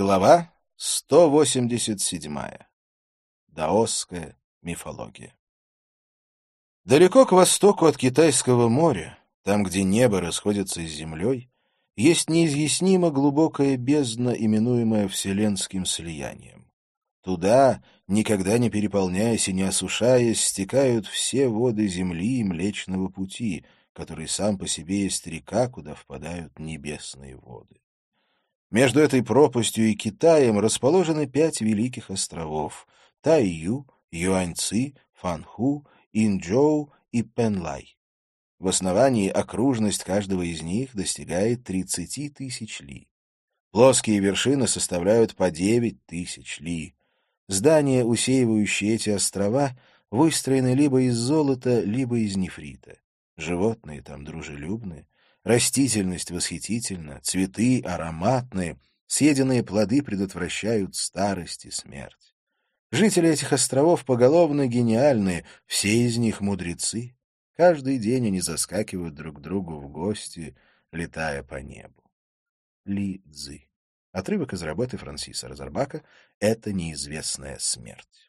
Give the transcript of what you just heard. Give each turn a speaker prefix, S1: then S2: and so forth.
S1: Глава 187. Даосская мифология. Далеко к востоку от Китайского моря, там, где небо расходится с землей, есть неизъяснимо глубокая бездна, именуемая Вселенским слиянием. Туда, никогда не переполняясь и не осушаясь, стекают все воды земли и Млечного Пути, который сам по себе есть река, куда впадают небесные воды. Между этой пропастью и Китаем расположены пять великих островов — Тайю, Юаньци, Фанху, Инчжоу и Пенлай. В основании окружность каждого из них достигает 30 тысяч ли. Плоские вершины составляют по 9 тысяч ли. Здания, усеивающие эти острова, выстроены либо из золота, либо из нефрита. Животные там дружелюбные, Растительность восхитительна, цветы ароматные, съеденные плоды предотвращают старость и смерть. Жители этих островов поголовно гениальные, все из них мудрецы. Каждый день они заскакивают друг к другу в гости, летая по небу. Ли Цзы. Отрывок из работы Франсиса Розарбака «Это неизвестная смерть».